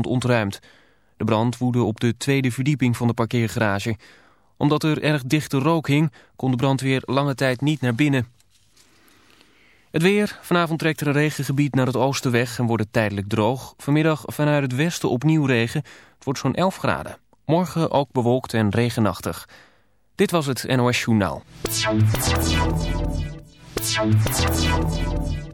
ontruimd. De brand woedde op de tweede verdieping van de parkeergarage. Omdat er erg dichte rook hing, kon de brandweer lange tijd niet naar binnen. Het weer. Vanavond trekt er een regengebied naar het oosten weg en wordt het tijdelijk droog. Vanmiddag vanuit het westen opnieuw regen. Het wordt zo'n 11 graden. Morgen ook bewolkt en regenachtig. Dit was het NOS Journaal.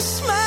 smile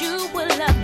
you will love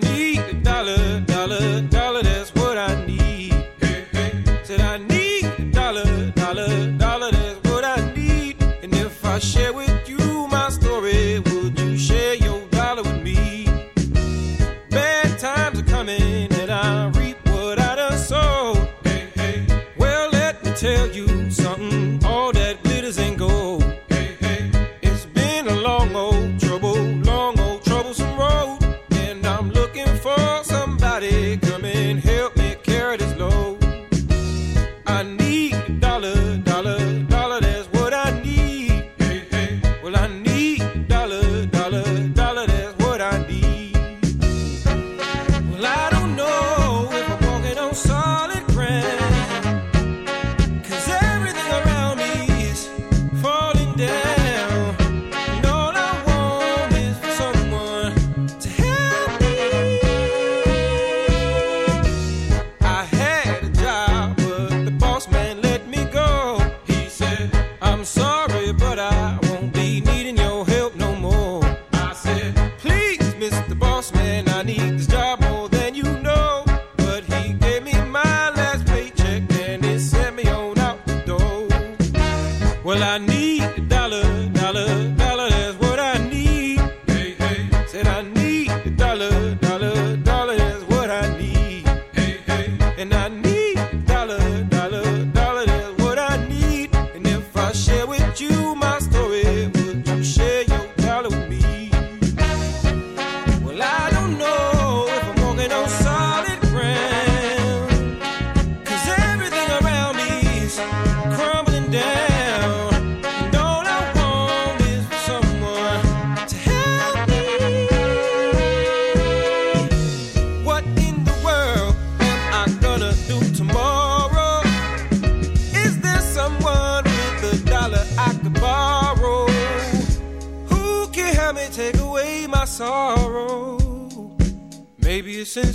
need a dollar, dollar,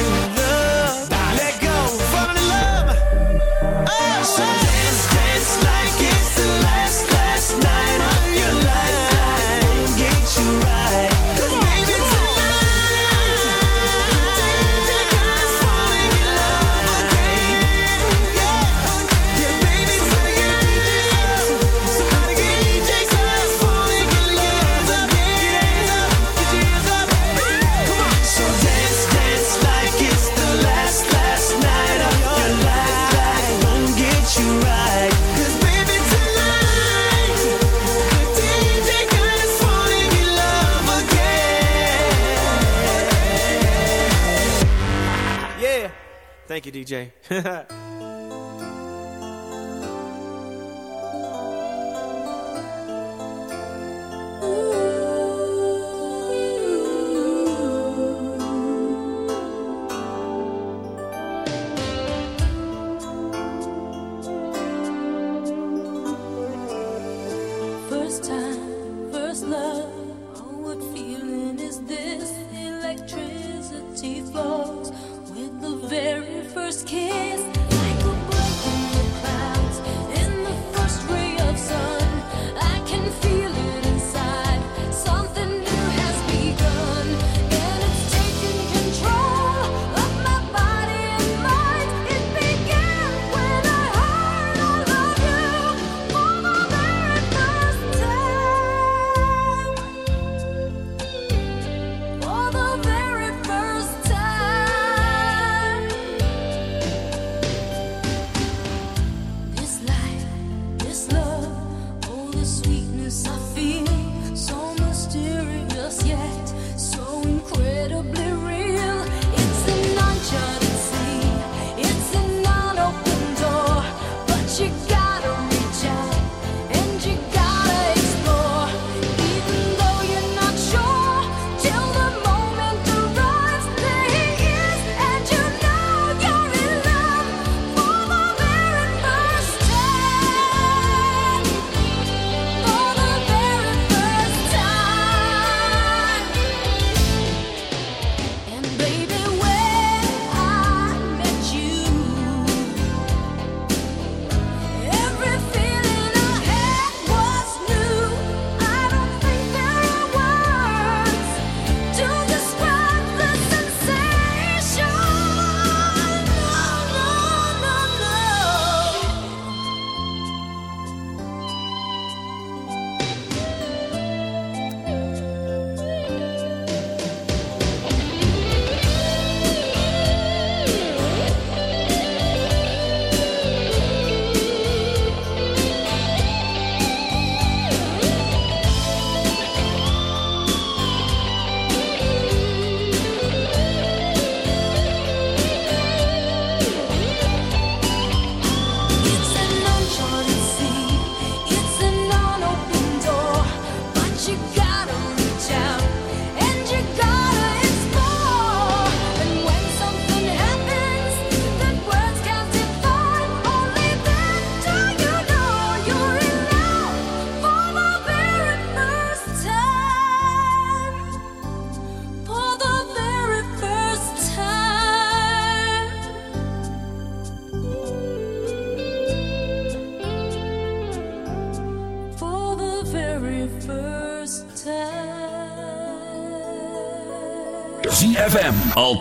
morning Thank you, DJ.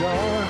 door.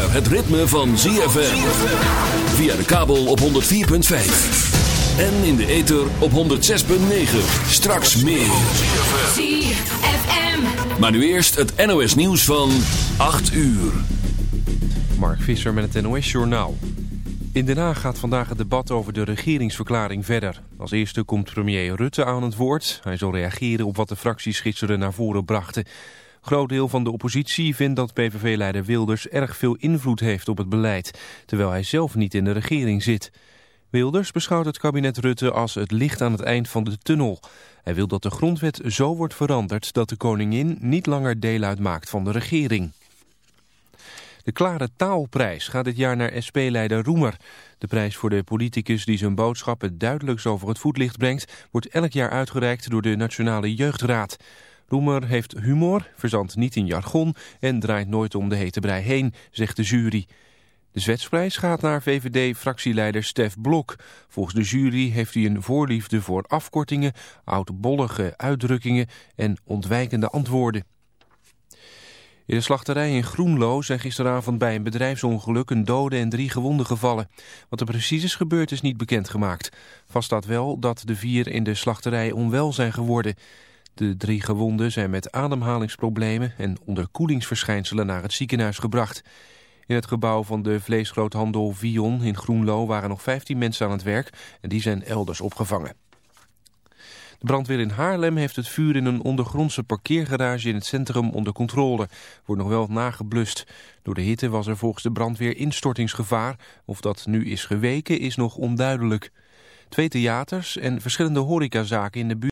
Zover het ritme van ZFM. Via de kabel op 104.5. En in de ether op 106.9. Straks meer. ZFM. Maar nu eerst het NOS nieuws van 8 uur. Mark Visser met het NOS Journaal. In Den Haag gaat vandaag het debat over de regeringsverklaring verder. Als eerste komt premier Rutte aan het woord. Hij zal reageren op wat de fracties gisteren naar voren brachten. Groot deel van de oppositie vindt dat PVV-leider Wilders erg veel invloed heeft op het beleid, terwijl hij zelf niet in de regering zit. Wilders beschouwt het kabinet Rutte als het licht aan het eind van de tunnel. Hij wil dat de grondwet zo wordt veranderd dat de koningin niet langer deel uitmaakt van de regering. De Klare Taalprijs gaat dit jaar naar SP-leider Roemer. De prijs voor de politicus die zijn boodschap het duidelijkst over het voetlicht brengt... wordt elk jaar uitgereikt door de Nationale Jeugdraad. Roemer heeft humor, verzandt niet in jargon... en draait nooit om de hete brei heen, zegt de jury. De Zwetsprijs gaat naar VVD-fractieleider Stef Blok. Volgens de jury heeft hij een voorliefde voor afkortingen... oudbollige uitdrukkingen en ontwijkende antwoorden. In de slachterij in Groenlo zijn gisteravond bij een bedrijfsongeluk een dode en drie gewonden gevallen. Wat er precies is gebeurd is niet bekendgemaakt. Vast staat wel dat de vier in de slachterij onwel zijn geworden. De drie gewonden zijn met ademhalingsproblemen en onderkoelingsverschijnselen naar het ziekenhuis gebracht. In het gebouw van de vleesgroothandel Vion in Groenlo waren nog 15 mensen aan het werk en die zijn elders opgevangen. De brandweer in Haarlem heeft het vuur in een ondergrondse parkeergarage in het centrum onder controle. Wordt nog wel nageblust. Door de hitte was er volgens de brandweer instortingsgevaar. Of dat nu is geweken is nog onduidelijk. Twee theaters en verschillende horecazaken in de buurt.